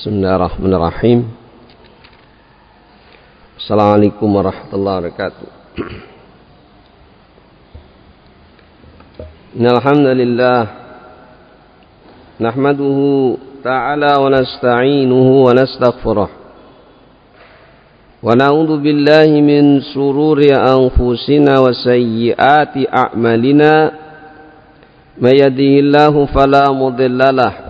Bismillahirrahmanirrahim. Assalamualaikum warahmatullahi wabarakatuh. Alhamdulillah Nahmaduhu ta'ala wa nasta'inuhu wa nasta'gfiruh Wa na'udhu billahi min sururi anfusina wa sayyiati a'malina. Mayadihillahu falamudillalah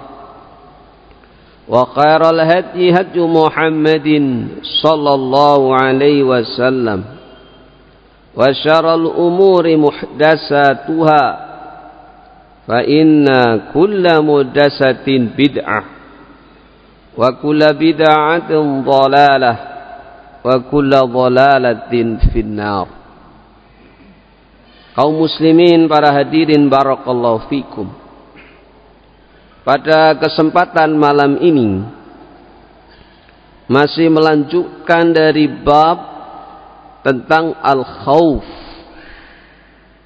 وخير الهدي هدي محمد صلى الله عليه وسلم وشر الأمور محدثاتها فإن كل محدثة بدعة وكل بدعة ضلالة وكل ضلالة في النار. kaum muslimin para hadirin barakallahu fikum. Pada kesempatan malam ini masih melanjutkan dari bab tentang al-khawf.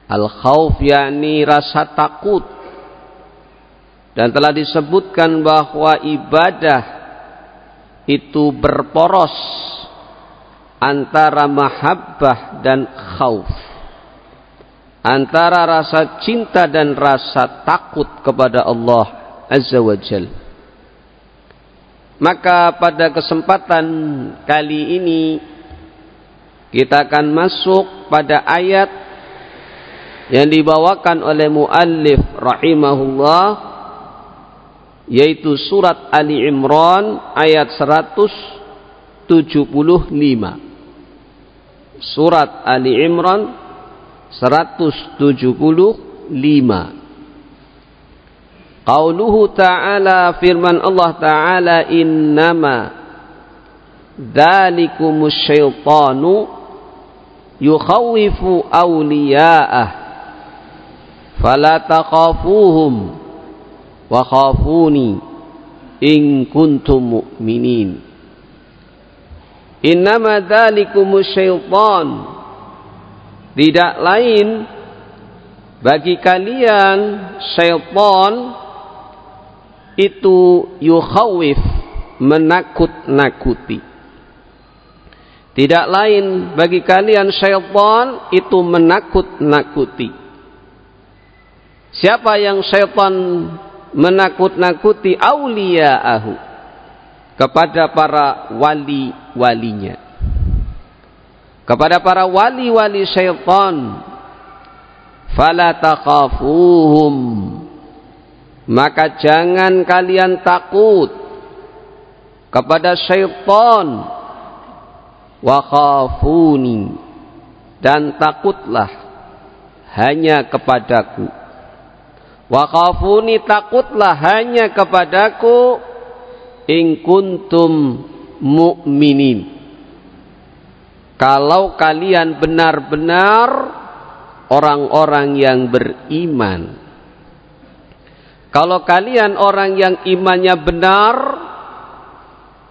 Al-khawf yakni rasa takut. Dan telah disebutkan bahwa ibadah itu berporos antara mahabbah dan khawf. Antara rasa cinta dan rasa takut kepada Allah Azza wa Jal. Maka pada kesempatan kali ini kita akan masuk pada ayat yang dibawakan oleh muallif rahimahullah yaitu surat Ali Imran ayat 175. Surat Ali Imran 175. Qauluhu ta'ala firman Allah ta'ala innama dzalikumus syaitanu yukhawifu awliya'ah fala takhafuhum wa khafuni in kuntum mu'minin. Innama dzalikumus syaitan tidak lain bagi kalian syaitan itu yukhawif menakut-nakuti. Tidak lain bagi kalian syaitan itu menakut-nakuti. Siapa yang syaitan menakut-nakuti auliya'ahu kepada para wali-walinya. Kepada para wali-wali syaitan fala takhafuhum maka jangan kalian takut kepada syaitan. Wa khafuni. Dan takutlah hanya kepadaku. Wa khafuni takutlah hanya kepadaku. In kuntum mu'minin. Kalau kalian benar-benar orang-orang yang beriman kalau kalian orang yang imannya benar,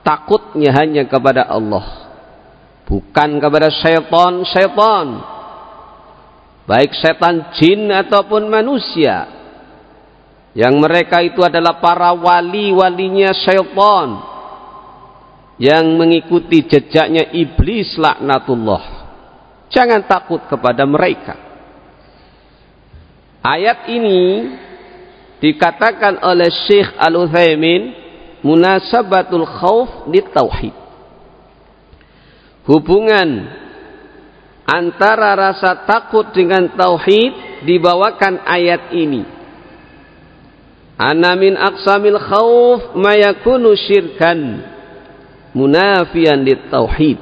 takutnya hanya kepada Allah. Bukan kepada syaitan-syaitan. baik setan jin ataupun manusia yang mereka itu adalah para wali-walinya syaitan yang mengikuti jejaknya iblis laknatullah jangan takut kepada mereka ayat ini dikatakan oleh Syekh Al-Uthaymin munasabatul khauf di tauhid hubungan antara rasa takut dengan tauhid dibawakan ayat ini. Ana min aqsamil khauf ma yakunu syirkan munafiyan lit tauhid.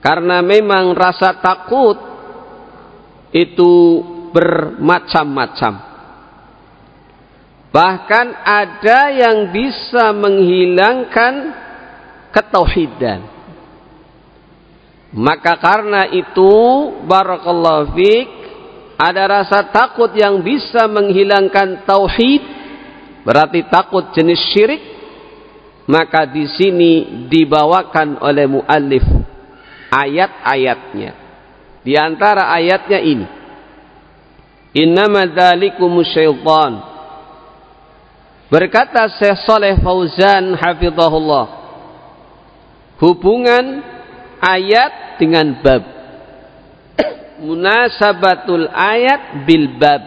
Karena memang rasa takut itu bermacam-macam. Bahkan ada yang bisa menghilangkan ketauhidan. Maka karena itu barakallahu fik ada rasa takut yang bisa menghilangkan tauhid. Berarti takut jenis syirik. Maka di sini dibawakan oleh muallif ayat-ayatnya. Di antara ayatnya ini. Innama syaitan berkata Syekh Saleh Fauzan hafizahullah hubungan ayat dengan bab. Munasabatul ayat bil bab.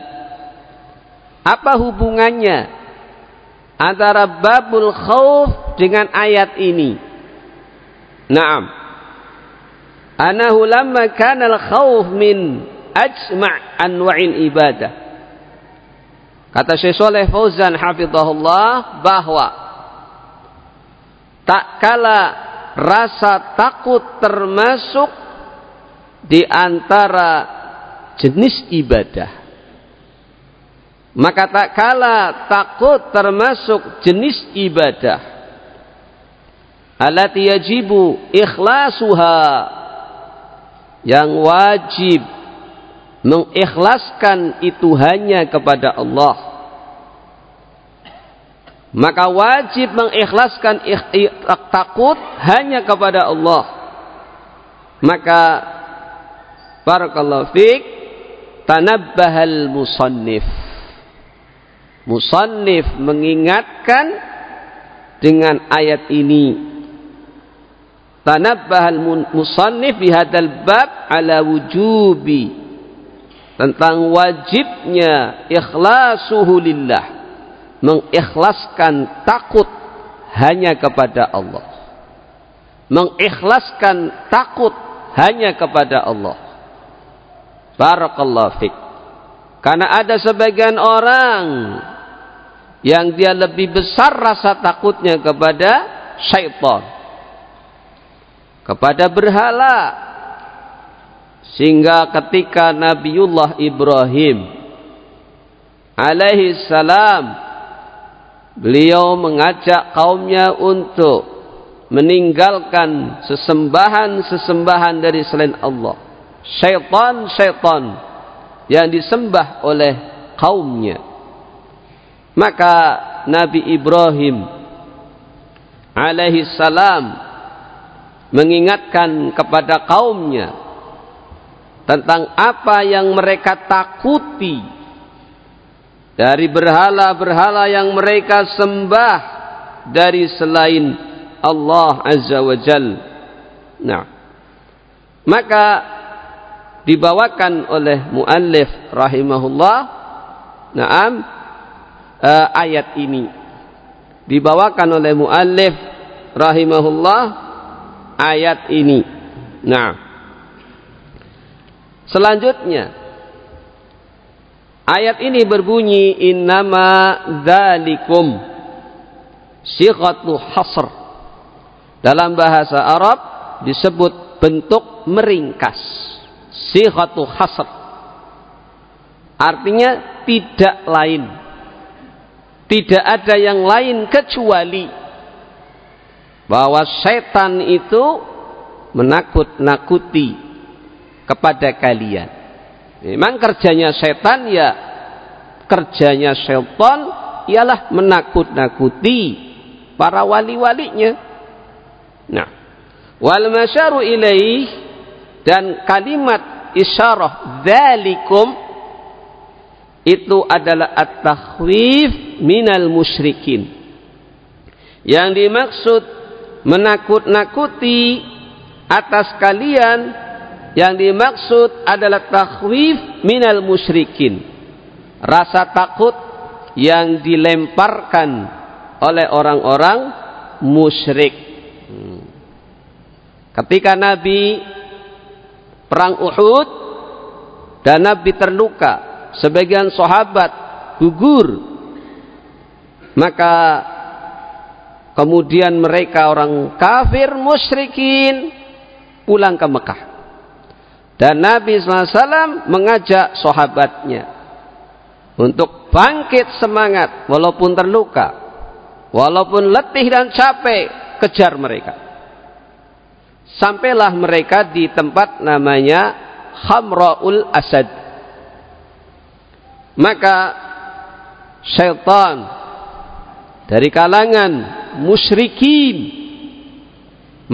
Apa hubungannya antara babul khauf dengan ayat ini? Naam. Anahu lamma kana al khauf min ajma' anwa'il ibadah kata Syekh Saleh Fauzan hafizahullah bahwa tak kala rasa takut termasuk di antara jenis ibadah. Maka tak kala takut termasuk jenis ibadah. Alati yajibu ikhlasuha yang wajib mengikhlaskan itu hanya kepada Allah. Maka wajib mengikhlaskan takut hanya kepada Allah. Maka barakallahu fik tanabbahal musannif. Musannif mengingatkan dengan ayat ini. Tanabbahal musannif bihadal bab ala wujubi tentang wajibnya ikhlasuhu lillah mengikhlaskan takut hanya kepada Allah. Mengikhlaskan takut hanya kepada Allah. Barakallahu fik. Karena ada sebagian orang yang dia lebih besar rasa takutnya kepada syaitan. Kepada berhala. Sehingga ketika Nabiullah Ibrahim alaihi salam beliau mengajak kaumnya untuk meninggalkan sesembahan-sesembahan dari selain Allah. Syaitan-syaitan yang disembah oleh kaumnya. Maka Nabi Ibrahim alaihi salam mengingatkan kepada kaumnya tentang apa yang mereka takuti dari berhala-berhala yang mereka sembah dari selain Allah Azza wa Jal. Nah, maka dibawakan oleh muallif rahimahullah naam uh, ayat ini dibawakan oleh muallif rahimahullah ayat ini. Nah, selanjutnya Ayat ini berbunyi innama dzalikum sighatu hasr. Dalam bahasa Arab disebut bentuk meringkas. Sighatu hasr. Artinya tidak lain. Tidak ada yang lain kecuali bahwa setan itu menakut-nakuti kepada kalian. Memang kerjanya setan ya kerjanya setan ialah menakut-nakuti para wali-walinya. Nah, wal masyaru ilaih dan kalimat isyarah dzalikum itu adalah at-takhwif minal musyrikin. Yang dimaksud menakut-nakuti atas kalian yang dimaksud adalah takhwif minal musyrikin. Rasa takut yang dilemparkan oleh orang-orang musyrik. Hmm. Ketika Nabi perang Uhud dan Nabi terluka, sebagian sahabat gugur. Maka kemudian mereka orang kafir musyrikin pulang ke Mekah. Dan Nabi SAW mengajak sahabatnya untuk bangkit semangat walaupun terluka, walaupun letih dan capek, kejar mereka. Sampailah mereka di tempat namanya Hamraul Asad. Maka syaitan dari kalangan musyrikin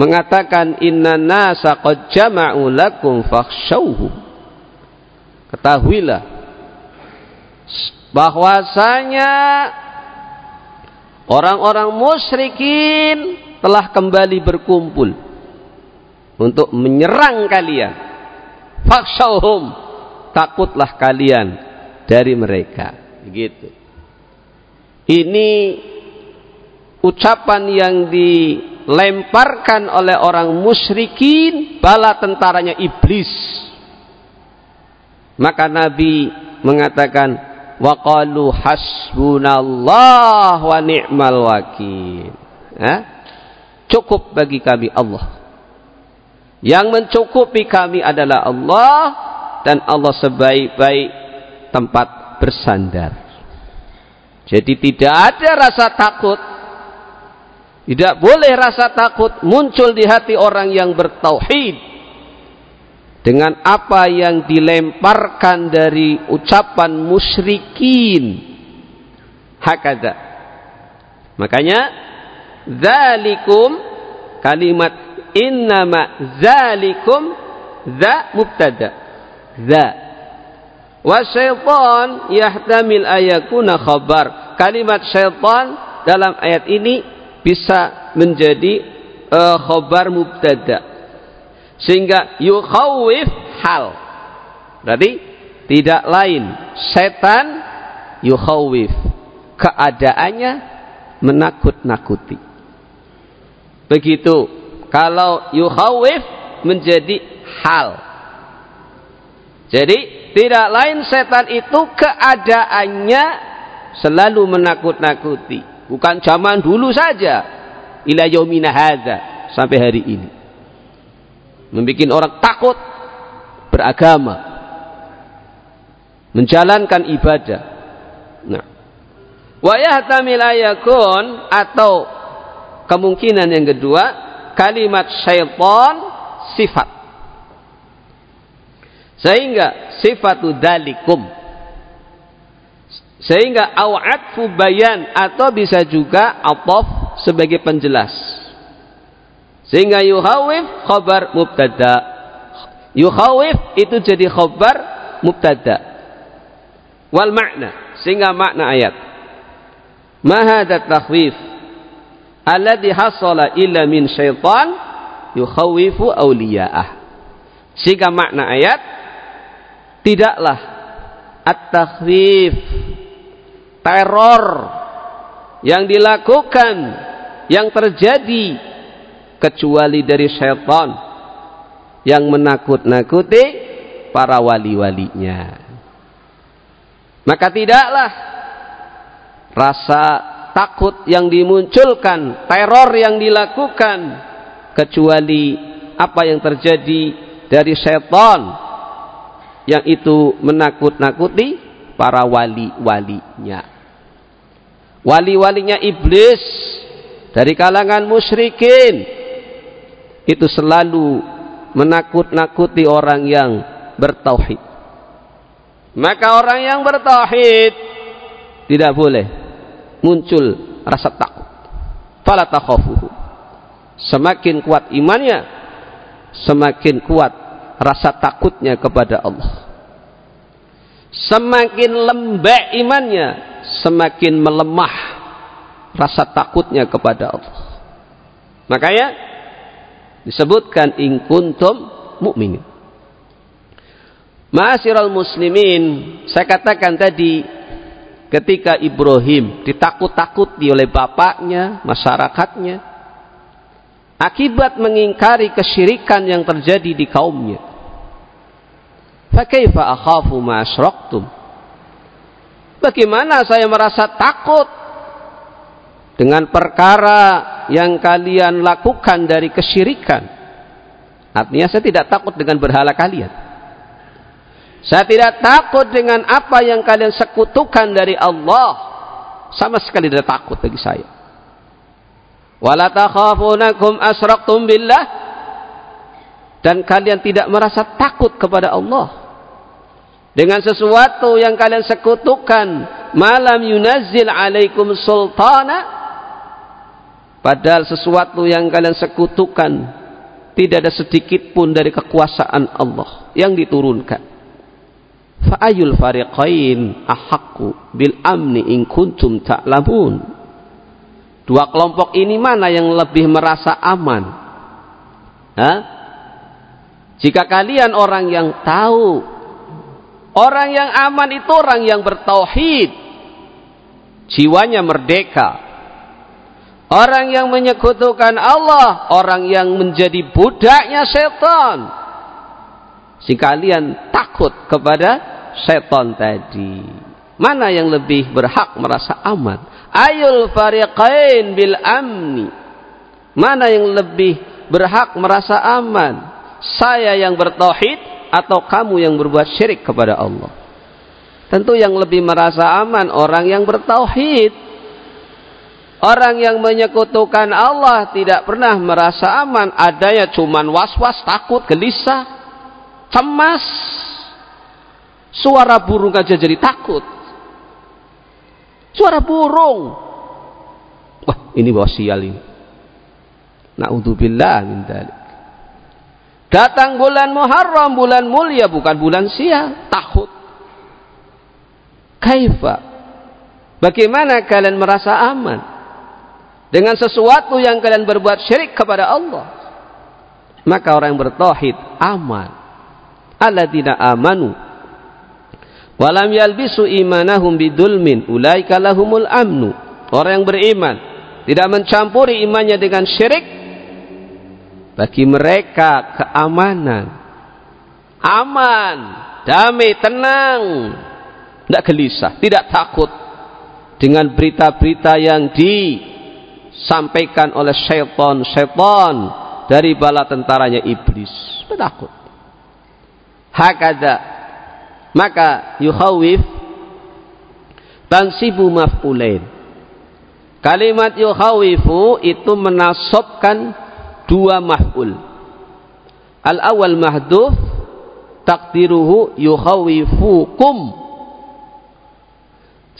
mengatakan inna nasa qad jama'u lakum fakhshawhu. Ketahuilah bahwasanya orang-orang musyrikin telah kembali berkumpul untuk menyerang kalian. Fakhshawhum takutlah kalian dari mereka. Begitu. Ini ucapan yang dilemparkan oleh orang musyrikin bala tentaranya iblis. Maka Nabi mengatakan waqalu hasbunallah wa ni'mal wakil. Cukup bagi kami Allah. Yang mencukupi kami adalah Allah dan Allah sebaik-baik tempat bersandar. Jadi tidak ada rasa takut tidak boleh rasa takut muncul di hati orang yang bertauhid dengan apa yang dilemparkan dari ucapan musyrikin. Hakada. Makanya zalikum kalimat innama zalikum za mubtada. Za. Wa syaitan yahtamil ayakuna khabar. Kalimat syaitan dalam ayat ini bisa menjadi uh, khobar mubtada. Sehingga yukhawif hal. Berarti tidak lain. Setan yukhawif. Keadaannya menakut-nakuti. Begitu. Kalau yukhawif menjadi hal. Jadi tidak lain setan itu keadaannya selalu menakut-nakuti Bukan zaman dulu saja. Ila yaumina hadza sampai hari ini. Membikin orang takut beragama. Menjalankan ibadah. Nah. Wa yahtamil ayakun atau kemungkinan yang kedua kalimat syaitan sifat. Sehingga sifatu dalikum sehingga aw'atfu bayan atau bisa juga atof sebagai penjelas. Sehingga yuhawif khabar mubtada. Yuhawif itu jadi khabar mubtada. Wal makna. Sehingga makna ayat. Mahada takhwif. Alladhi hasala illa min syaitan yukhawifu awliya'ah. Sehingga makna ayat. Tidaklah at-takhwif teror yang dilakukan yang terjadi kecuali dari syaitan yang menakut-nakuti para wali-walinya. Maka tidaklah rasa takut yang dimunculkan teror yang dilakukan kecuali apa yang terjadi dari syaitan yang itu menakut-nakuti para wali-walinya. Wali-walinya iblis dari kalangan musyrikin itu selalu menakut-nakuti orang yang bertauhid. Maka orang yang bertauhid tidak boleh muncul rasa takut. Fala takhafuhu. Semakin kuat imannya, semakin kuat rasa takutnya kepada Allah. Semakin lembek imannya, semakin melemah rasa takutnya kepada Allah. Makanya disebutkan in kuntum mukminin. Ma'asyiral muslimin, saya katakan tadi ketika Ibrahim ditakut-takuti oleh bapaknya, masyarakatnya akibat mengingkari kesyirikan yang terjadi di kaumnya. Fakaifa akhafu ma asyraktum? Bagaimana saya merasa takut dengan perkara yang kalian lakukan dari kesyirikan? Artinya saya tidak takut dengan berhala kalian. Saya tidak takut dengan apa yang kalian sekutukan dari Allah. Sama sekali tidak takut bagi saya. Wala takhafunakum asraqtum billah dan kalian tidak merasa takut kepada Allah dengan sesuatu yang kalian sekutukan malam yunazzil alaikum sultana padahal sesuatu yang kalian sekutukan tidak ada sedikit pun dari kekuasaan Allah yang diturunkan Fa'ayul fariqain ahakku bil amni in kuntum ta'lamun. Dua kelompok ini mana yang lebih merasa aman? Hah? Jika kalian orang yang tahu, orang yang aman itu orang yang bertauhid, jiwanya merdeka. Orang yang menyekutukan Allah, orang yang menjadi budaknya setan. Si kalian takut kepada setan tadi. Mana yang lebih berhak merasa aman? Ayul fariqain bil amni. Mana yang lebih berhak merasa aman? Saya yang bertauhid atau kamu yang berbuat syirik kepada Allah tentu yang lebih merasa aman orang yang bertauhid Orang yang menyekutukan Allah tidak pernah merasa aman. Adanya cuman was-was, takut, gelisah cemas. Suara burung aja jadi takut. Suara burung. Wah, ini bawa sial ini. Na'udzubillah min dalik. Datang bulan Muharram, bulan mulia, bukan bulan sial. Takut. Kaifa? Bagaimana kalian merasa aman? Dengan sesuatu yang kalian berbuat syirik kepada Allah. Maka orang yang bertauhid aman alladzina amanu walam yalbisu imanahum bidulmin ulaika lahumul amnu orang yang beriman tidak mencampuri imannya dengan syirik bagi mereka keamanan. Aman damai tenang. Tidak gelisah tidak takut dengan berita-berita yang disampaikan oleh syaitan-syaitan dari bala tentaranya iblis. Takut. Hakada maka yukhawif tansibu maf'ulain. Kalimat yukhawifu itu menasobkan dua maf'ul al awal mahduf takdiruhu yukhawifukum.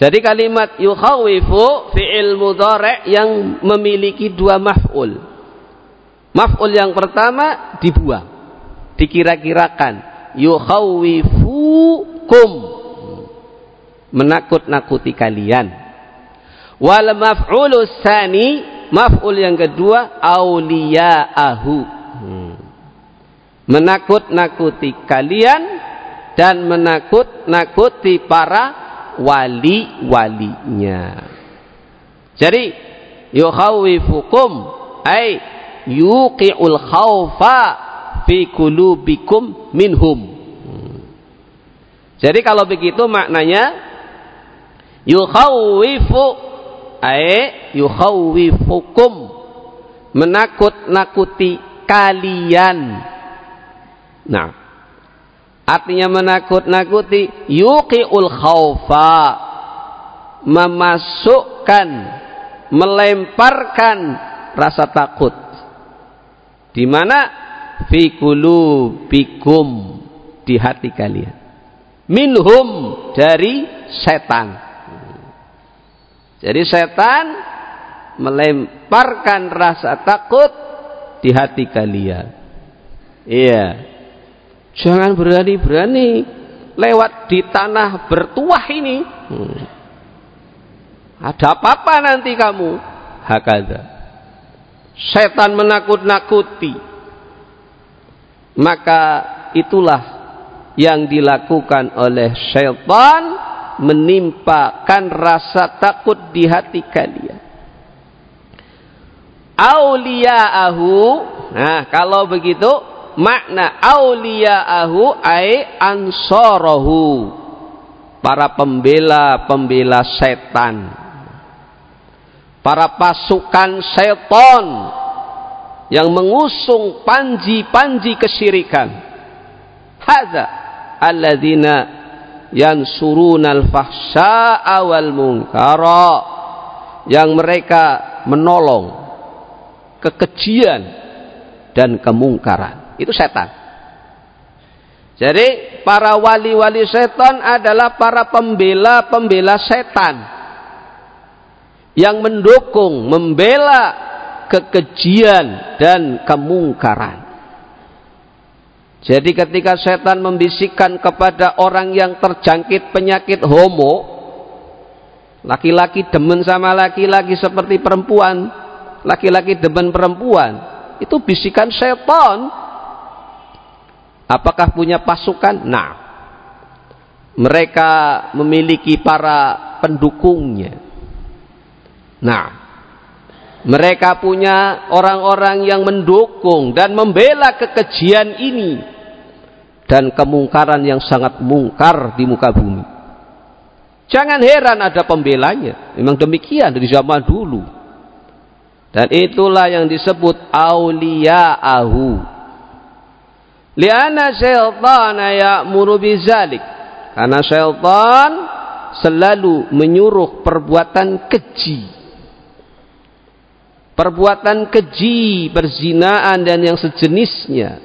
Jadi kalimat yukhawifu fi'il mudhari' yang memiliki dua maf'ul maf'ul yang pertama dibuang dikira-kirakan. Yukhawifukum. Menakut-nakuti kalian. Wal maf'ulu tsani maf'ul yang kedua auliya'ahu hmm. menakut-nakuti kalian dan menakut-nakuti para wali-walinya jadi yukhawifukum ay yuqi'ul khawfa fi kulubikum minhum. Jadi kalau begitu maknanya yukhawifu ay yukhawifukum menakut-nakuti kalian. Nah, artinya menakut-nakuti yuqiul khaufa memasukkan melemparkan rasa takut. Di mana? Fi qulubikum di hati kalian. Minhum dari setan jadi setan melemparkan rasa takut di hati kalian iya Jangan berani-berani lewat di tanah bertuah ini. Hmm. Ada apa-apa nanti kamu? Hakada. Setan menakut-nakuti. Maka itulah yang dilakukan oleh setan menimpakan rasa takut di hati kalian. Auliya'ahu. Nah, kalau begitu makna auliya'ahu ai ansarahu. Para pembela-pembela setan. Para pasukan setan yang mengusung panji-panji kesyirikan. Hadza alladzina yansurunal fahsya'a wal munkara yang mereka menolong kekejian dan kemungkaran. Itu setan. Jadi para wali-wali setan adalah para pembela-pembela setan yang mendukung, membela kekejian dan kemungkaran. Jadi ketika setan membisikkan kepada orang yang terjangkit penyakit homo, laki-laki demen sama laki-laki seperti perempuan, laki-laki demen perempuan, itu bisikan setan. Apakah punya pasukan? Nah, mereka memiliki para pendukungnya. Nah, mereka punya orang-orang yang mendukung dan membela kekejian ini dan kemungkaran yang sangat mungkar di muka bumi. Jangan heran ada pembelanya. Memang demikian dari zaman dulu. Dan itulah yang disebut auliya'ahu. Liana syaitan ya'muru bizalik. Karena syaitan selalu menyuruh perbuatan keji. Perbuatan keji, berzinaan dan yang sejenisnya.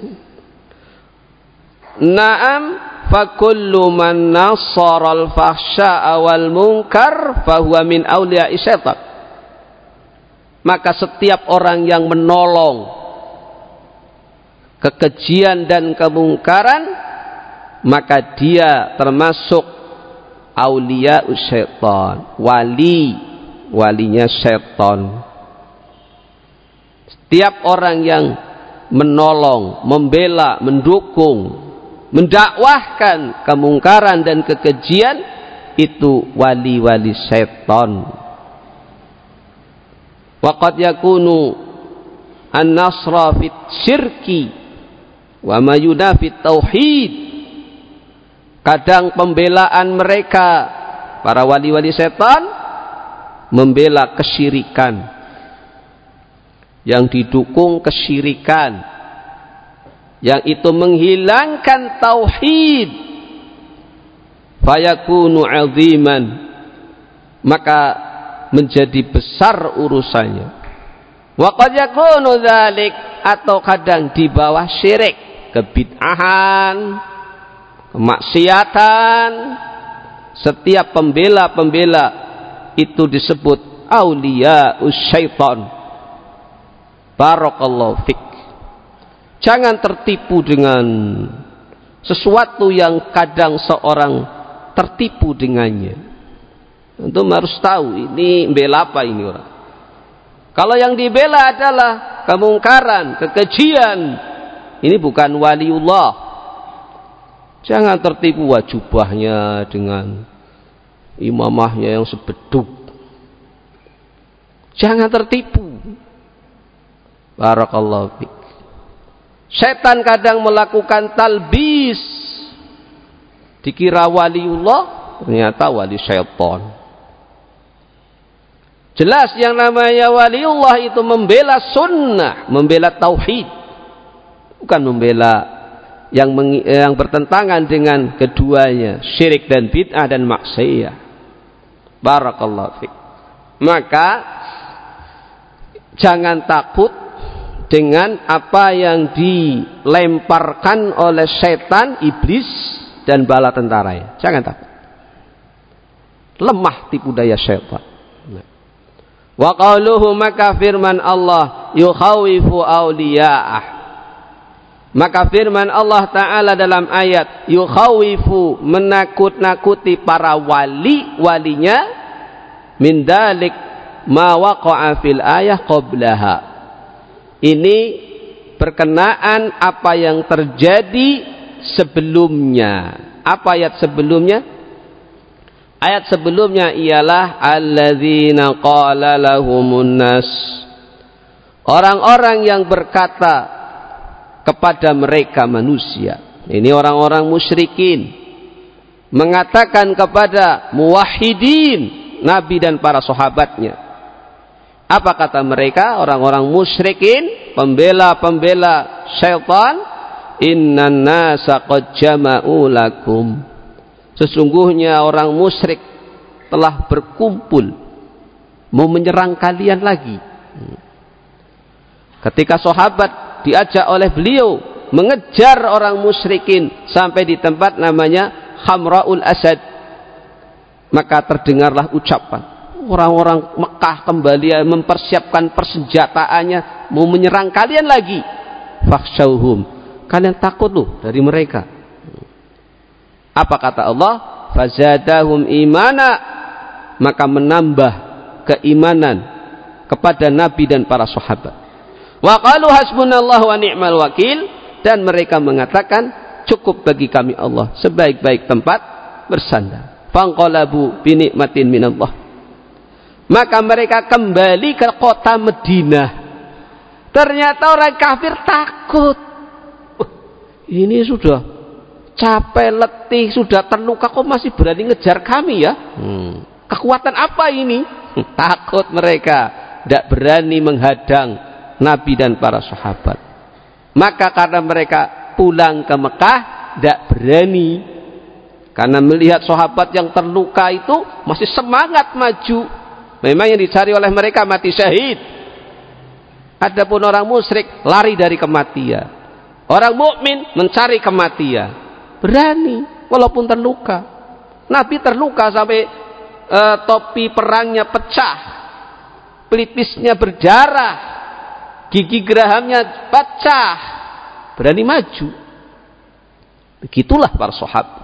Naam fakullu man nasara al-fahsya'a wal munkar fahuwa min awliya'i syaitan. Maka setiap orang yang menolong kekejian dan kemungkaran maka dia termasuk aulia syaitan. Wali walinya syaitan setiap orang yang menolong membela mendukung mendakwahkan kemungkaran dan kekejian itu wali-wali syaitan Waqad yakunu an-nasra fit syirki wa ma yunafit tauhid. Kadang pembelaan mereka para wali-wali setan membela kesyirikan yang didukung kesyirikan yang itu menghilangkan tauhid fayakunu aziman maka menjadi besar urusannya. Wa qad yakunu dzalik atau kadang di bawah syirik, kebid'ahan, kemaksiatan. Setiap pembela-pembela itu disebut aulia syaitan. Barakallahu fik. Jangan tertipu dengan sesuatu yang kadang seorang tertipu dengannya. Untuk harus tahu ini bela apa ini orang. Kalau yang dibela adalah kemungkaran, kekejian, ini bukan waliullah. Jangan tertipu wajubahnya dengan imamahnya yang sebeduk. Jangan tertipu. Barakallahu fiik. Setan kadang melakukan talbis. Dikira waliullah, ternyata wali syaitan. Jelas yang namanya waliullah itu membela sunnah, membela tauhid. Bukan membela yang meng, yang bertentangan dengan keduanya, syirik dan bid'ah dan maksiyah. Barakallahu fiik. Maka jangan takut dengan apa yang dilemparkan oleh setan, iblis dan bala tentaranya. Jangan takut. Lemah tipu daya setan. Wa qawluhu maka firman Allah yukhawifu awliya'ah. Maka firman Allah Ta'ala dalam ayat Yukhawifu menakut-nakuti para wali-walinya Min dalik ma waqa'a fil ayah qablaha Ini berkenaan apa yang terjadi sebelumnya Apa ayat sebelumnya? Ayat sebelumnya ialah Alladzina qala lahumun nas Orang-orang yang berkata kepada mereka manusia. Ini orang-orang musyrikin mengatakan kepada muwahhidin Nabi dan para sahabatnya. Apa kata mereka? Orang-orang musyrikin, pembela-pembela syaitan, "Innan nasa qad jama'u lakum." Sesungguhnya orang musyrik telah berkumpul mau menyerang kalian lagi. Ketika sahabat diajak oleh beliau mengejar orang musyrikin sampai di tempat namanya Hamraul Asad maka terdengarlah ucapan orang-orang Mekah kembali mempersiapkan persenjataannya mau menyerang kalian lagi. Fakhshawhum. Kalian takut loh dari mereka. Apa kata Allah? Fazadahum imana. Maka menambah keimanan kepada Nabi dan para sahabat. Wa qalu hasbunallahu wa ni'mal wakil. Dan mereka mengatakan cukup bagi kami Allah. Sebaik-baik tempat bersandar. Fanqalabu bi nikmatin minallah. Maka mereka kembali ke kota Madinah. Ternyata orang kafir takut. ini sudah capek, letih, sudah terluka kok masih berani ngejar kami ya? Hmm. Kekuatan apa ini? Takut mereka, tidak berani menghadang Nabi dan para sahabat. Maka karena mereka pulang ke Mekah, tidak berani. Karena melihat sahabat yang terluka itu masih semangat maju. Memang yang dicari oleh mereka mati syahid. Adapun orang musyrik lari dari kematian. Orang mukmin mencari kematian. Berani walaupun terluka. Nabi terluka sampai uh, topi perangnya pecah. Pelipisnya berdarah gigi gerahamnya pecah berani maju begitulah para sahabat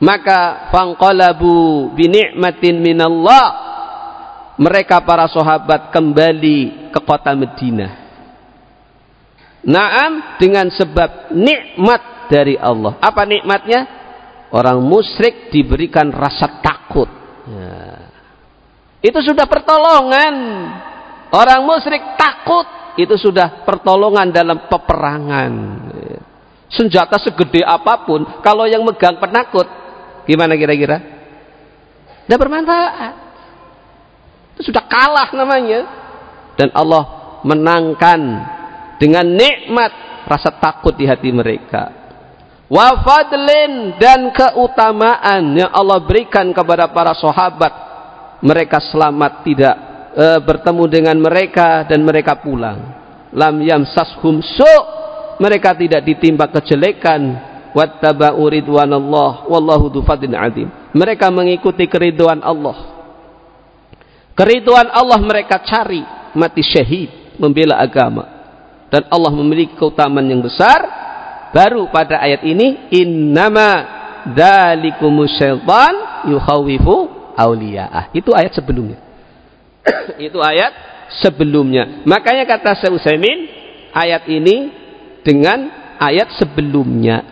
maka fangqalabu bi ni'matin minallah mereka para sahabat kembali ke kota Madinah Naam dengan sebab nikmat dari Allah. Apa nikmatnya? Orang musyrik diberikan rasa takut. Ya. Itu sudah pertolongan. Orang musyrik takut itu sudah pertolongan dalam peperangan. Senjata segede apa pun, kalau yang megang penakut, gimana kira-kira? Tidak bermanfaat. Itu sudah kalah namanya. Dan Allah menangkan dengan nikmat rasa takut di hati mereka. Wafadlin dan keutamaan yang Allah berikan kepada para sahabat. Mereka selamat tidak e, bertemu dengan mereka dan mereka pulang. Lam yamsashum su mereka tidak ditimpa kejelekan wattaba'u ridwanallah wallahu dzufadin adim. Mereka mengikuti keriduan Allah. Keriduan Allah mereka cari mati syahid membela agama. Dan Allah memiliki keutamaan yang besar. Baru pada ayat ini innama dalikumus syaitan yukhawifu awliya'ah. Itu ayat sebelumnya. itu ayat sebelumnya. Makanya kata Syekh ayat ini dengan ayat sebelumnya.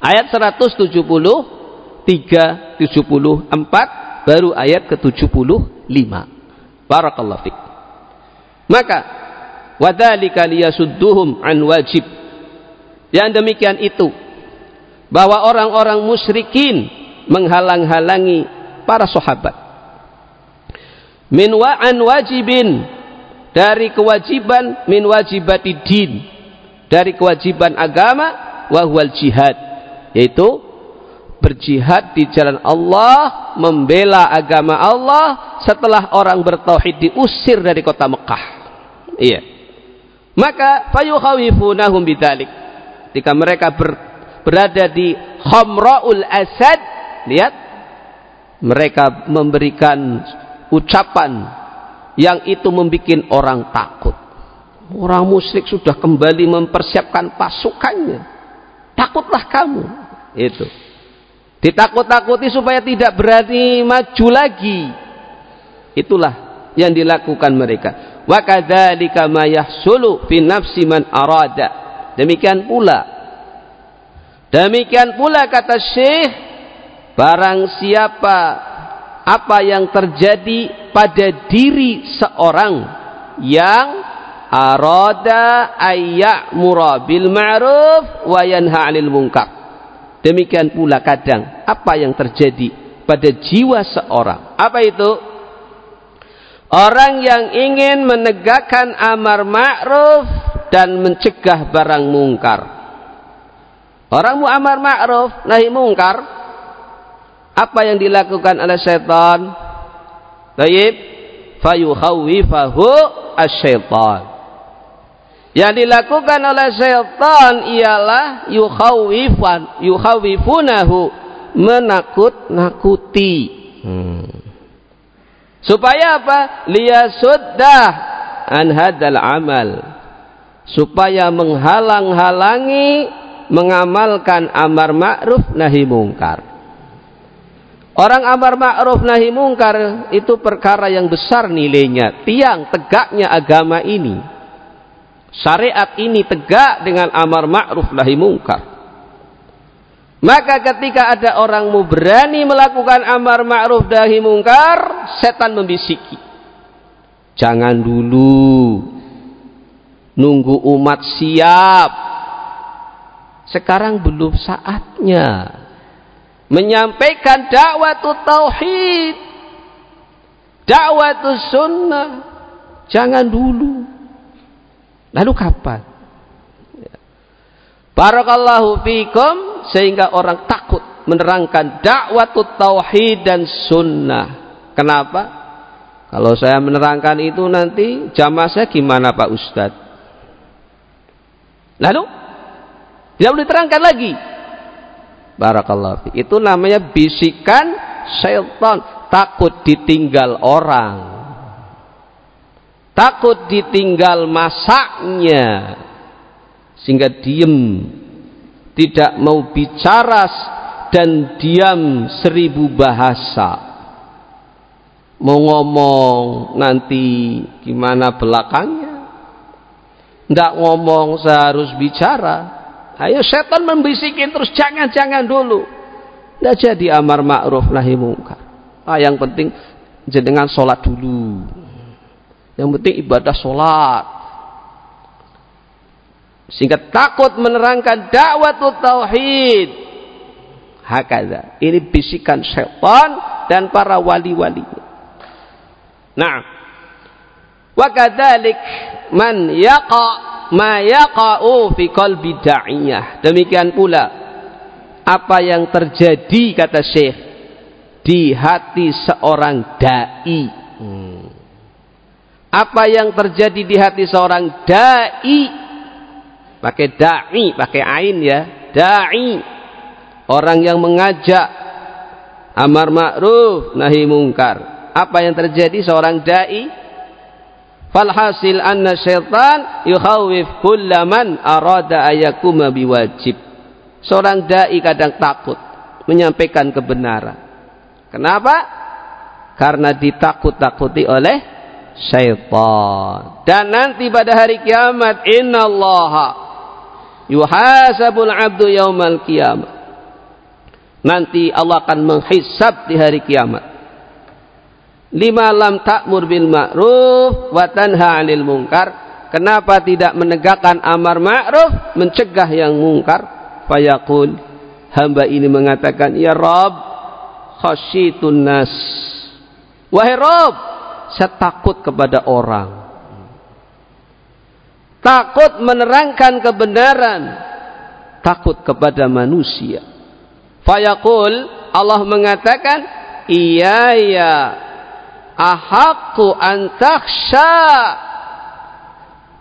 Ayat 170, 374 baru ayat ke-75. Barakallahu fik. Maka wadzalika liyasudduhum an wajib. Yang demikian itu bahwa orang-orang musyrikin menghalang-halangi para sahabat min wa'an wajibin dari kewajiban min wajibati din dari kewajiban agama wahwal jihad yaitu berjihad di jalan Allah membela agama Allah setelah orang bertauhid diusir dari kota Mekah iya maka fayukhawifunahum bidalik ketika mereka ber, berada di Khamraul Asad lihat mereka memberikan ucapan yang itu membuat orang takut. Orang musyrik sudah kembali mempersiapkan pasukannya. Takutlah kamu. Itu. Ditakut-takuti supaya tidak berani maju lagi. Itulah yang dilakukan mereka. Wa kadzalika ma yahsulu fi nafsi man arada. Demikian pula. Demikian pula kata Syekh barang siapa apa yang terjadi pada diri seorang yang arada ayya'mura bil ma'ruf wa yanha 'anil munkar Demikian pula kadang apa yang terjadi pada jiwa seorang. Apa itu? Orang yang ingin menegakkan amar ma'ruf dan mencegah barang mungkar. Orang mu amar ma'ruf nahi mungkar. Apa yang dilakukan oleh setan? Taib fayukhawwifahu asy-syaitan. Yang dilakukan oleh syaitan ialah yukhawifan, yukhawifunahu, menakut-nakuti. Hmm. Supaya apa? Liyasuddah an hadal amal. Supaya menghalang-halangi mengamalkan amar ma'ruf nahi mungkar. Orang amar ma'ruf nahi mungkar itu perkara yang besar nilainya, tiang tegaknya agama ini. Syariat ini tegak dengan amar ma'ruf nahi mungkar. Maka ketika ada orang mau berani melakukan amar ma'ruf nahi mungkar, setan membisiki. Jangan dulu. Nunggu umat siap. Sekarang belum saatnya. Menyampaikan dakwah tauhid. Dakwah sunnah. Jangan dulu. Lalu kapan? Barakallahu fikum sehingga orang takut menerangkan dakwah tauhid dan sunnah. Kenapa? Kalau saya menerangkan itu nanti jamaah saya gimana Pak Ustadz? Lalu tidak boleh diterangkan lagi. Barakallahu fikum. Itu namanya bisikan syaitan takut ditinggal orang takut ditinggal masaknya. Sehingga diem. Tidak mau bicara dan diam seribu bahasa. Mau ngomong nanti gimana belakangnya? Tidak ngomong saya harus bicara. Ayo setan membisikin terus jangan-jangan dulu. Tidak jadi amar ma'ruf nahi ah, yang penting jenengan sholat dulu yang penting ibadah sholat. Sehingga takut menerangkan dakwah tauhid. Hakada. Ini bisikan syaitan dan para wali-wali. Nah. Wa kadzalik man yaqa ma yaqa'u fi qalbi da'iyah. Demikian pula apa yang terjadi kata Syekh di hati seorang dai. Hmm apa yang terjadi di hati seorang dai? Pakai dai pakai ain ya. Dai. Orang yang mengajak amar ma'ruf nahi mungkar. Apa yang terjadi seorang dai? Falhasil anna syaitan yukhawif kullaman arada ayakuma biwajib. Seorang dai kadang takut menyampaikan kebenaran. Kenapa? Karena ditakut-takuti oleh syaitan. Dan nanti pada hari kiamat innallaha yuhasabul abdu yaumal kiamat. Nanti Allah akan menghisab di hari kiamat. Lima lam ta'mur bil ma'ruf wa tanha 'anil munkar. Kenapa tidak menegakkan amar ma'ruf, mencegah yang mungkar? Fayaqul hamba ini mengatakan, "Ya Rabb, khasyitun nas." Wahai Rabb, saya takut kepada orang. Takut menerangkan kebenaran. Takut kepada manusia. Fayaqul Allah mengatakan, "Iya ya ahaqqu an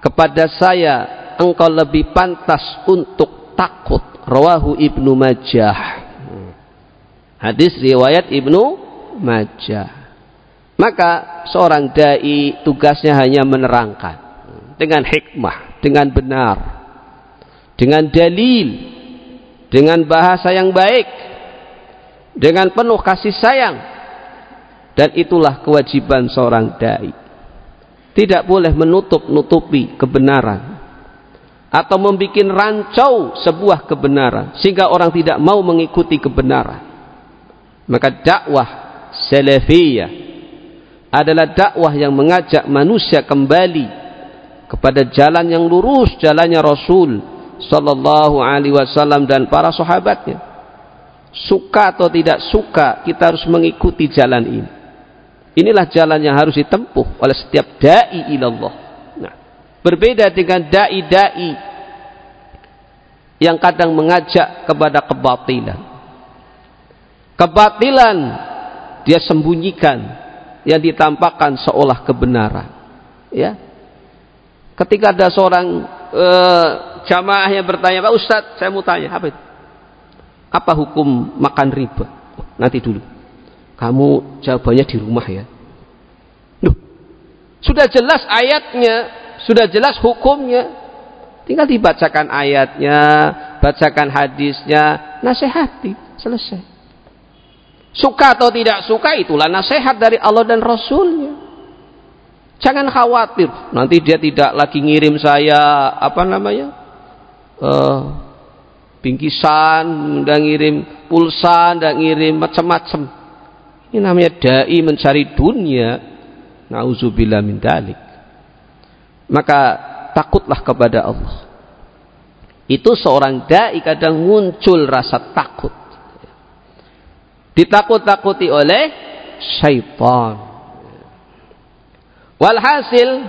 kepada saya engkau lebih pantas untuk takut." Rawahu Ibnu Majah. Hadis riwayat Ibnu Majah. Maka seorang dai tugasnya hanya menerangkan. dengan hikmah, dengan benar, dengan dalil, dengan bahasa yang baik, dengan penuh kasih sayang. Dan itulah kewajiban seorang dai. Tidak boleh menutup-nutupi kebenaran atau membuat rancau sebuah kebenaran sehingga orang tidak mau mengikuti kebenaran. Maka dakwah salafiyah adalah dakwah yang mengajak manusia kembali kepada jalan yang lurus, jalannya Rasul sallallahu alaihi wasallam dan para sahabatnya. Suka atau tidak suka, kita harus mengikuti jalan ini. Inilah jalan yang harus ditempuh oleh setiap dai ilallah. Nah, berbeda dengan dai-dai yang kadang mengajak kepada kebatilan. Kebatilan dia sembunyikan yang ditampakkan seolah kebenaran. Ya. Ketika ada seorang e, jamaah yang bertanya, Pak Ustadz, saya mau tanya, apa itu? Apa hukum makan riba? Oh, nanti dulu kamu jawabannya di rumah ya. Duh, sudah jelas ayatnya, sudah jelas hukumnya. Tinggal dibacakan ayatnya, bacakan hadisnya, nasihati, selesai. Suka atau tidak suka itulah nasihat dari Allah dan Rasulnya. Jangan khawatir, nanti dia tidak lagi ngirim saya apa namanya, uh, bingkisan, dan ngirim pulsa, dan ngirim macam-macam. Ini namanya dai mencari dunia. Nauzubillah min dalik. Maka takutlah kepada Allah. Itu seorang dai kadang muncul rasa takut. Ditakut-takuti oleh syaitan. Walhasil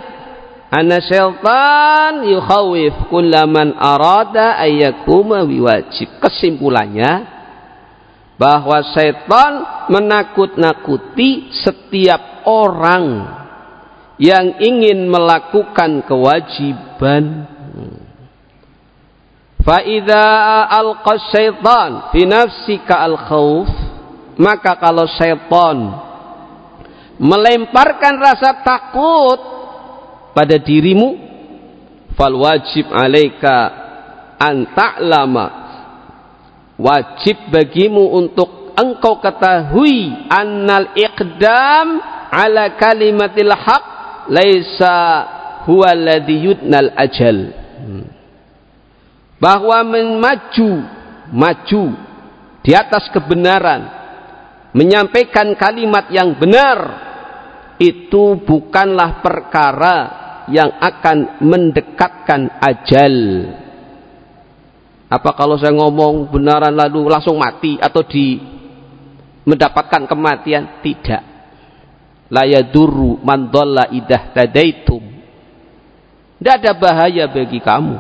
anna syaitan yukhawif kullaman arada ayyakuma biwajib. Kesimpulannya bahwa setan menakut-nakuti setiap orang yang ingin melakukan kewajiban. Faida alqa syaitan fi nafsika al khawf maka kalau setan melemparkan rasa takut pada dirimu fal wajib alaika an ta'lama wajib bagimu untuk engkau ketahui annal iqdam ala kalimatil haq laisa huwa alladhi yudnal ajal hmm. bahwa maju maju di atas kebenaran menyampaikan kalimat yang benar itu bukanlah perkara yang akan mendekatkan ajal apa kalau saya ngomong benaran lalu langsung mati atau di mendapatkan kematian? Tidak. La yadurru man dhalla idah tadaitum. Tidak ada bahaya bagi kamu.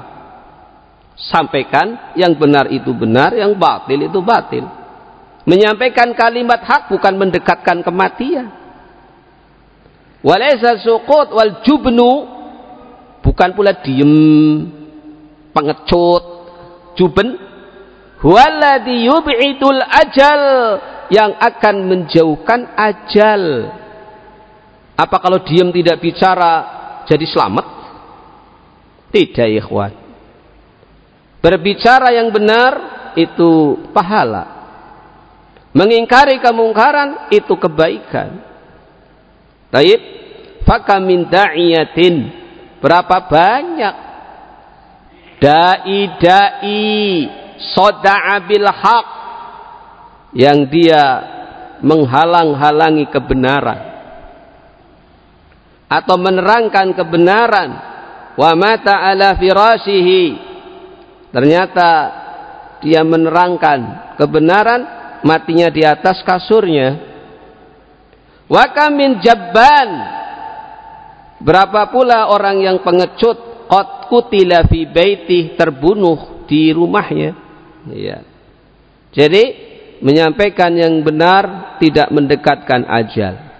Sampaikan yang benar itu benar, yang batil itu batil. Menyampaikan kalimat hak bukan mendekatkan kematian. Walaysa suqut wal jubnu bukan pula diem pengecut juben. Huwaladhi yub'idul ajal yang akan menjauhkan ajal. Apa kalau diam tidak bicara jadi selamat? Tidak ikhwan. Berbicara yang benar itu pahala mengingkari kemungkaran itu kebaikan. Taib fakamin da'iyatin. Berapa banyak dai-dai soda'a bil haq yang dia menghalang-halangi kebenaran. Atau menerangkan kebenaran. Wa mata ala firashihi ternyata dia menerangkan kebenaran matinya di atas kasurnya. Wa kamin jabban. Berapa pula orang yang pengecut? Qad kutila fi baitih terbunuh di rumahnya. Ya jadi menyampaikan yang benar tidak mendekatkan ajal.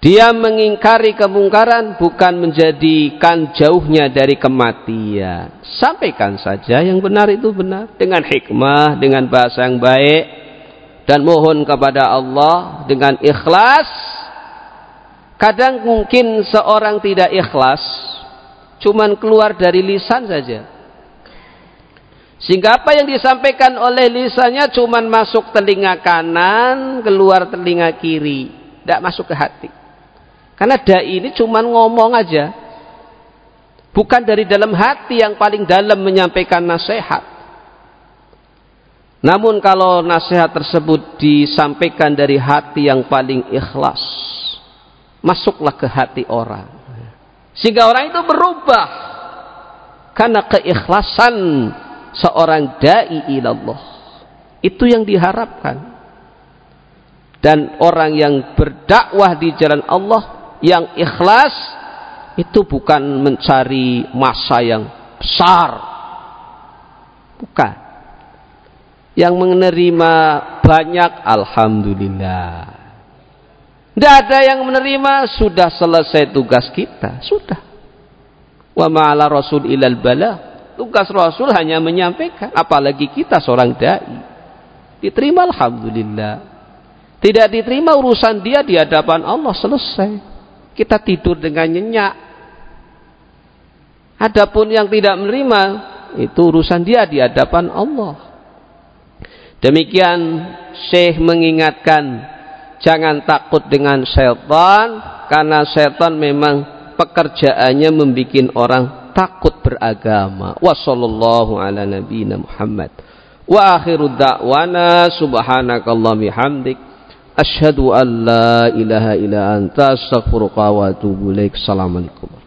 Dia mengingkari kemungkaran bukan menjadikan jauhnya dari kematian. Sampaikan saja yang benar itu benar. Dengan hikmah dengan bahasa yang baik dan mohon kepada Allah dengan ikhlas kadang mungkin seorang tidak ikhlas Cuman keluar dari lisan saja. Sehingga apa yang disampaikan oleh lisannya cuman masuk telinga kanan, keluar telinga kiri. Tidak masuk ke hati. Karena dai ini cuman ngomong aja. Bukan dari dalam hati yang paling dalam menyampaikan nasihat. Namun kalau nasihat tersebut disampaikan dari hati yang paling ikhlas, masuklah ke hati orang. Sehingga orang itu berubah karena keikhlasan seorang dai ilallah. Itu yang diharapkan. Dan orang yang berdakwah di jalan Allah yang ikhlas itu bukan mencari masa yang besar. Bukan yang menerima banyak alhamdulillah. Tidak ada yang menerima sudah selesai tugas kita, sudah. Wa ma'ala rasul ilal bala. Tugas Rasul hanya menyampaikan, apalagi kita seorang dai. Diterima alhamdulillah. Tidak diterima urusan dia di hadapan Allah selesai. Kita tidur dengan nyenyak. Adapun yang tidak menerima itu urusan dia di hadapan Allah. Demikian Syekh mengingatkan jangan takut dengan setan karena setan memang pekerjaannya membuat orang takut beragama. Wassallallahu ala nabiyina Muhammad. Wa akhiru da'wana subhanakallah bihamdik. Ashhadu an la ilaha illa anta astaghfiruka wa atubu ilaik. Assalamualaikum.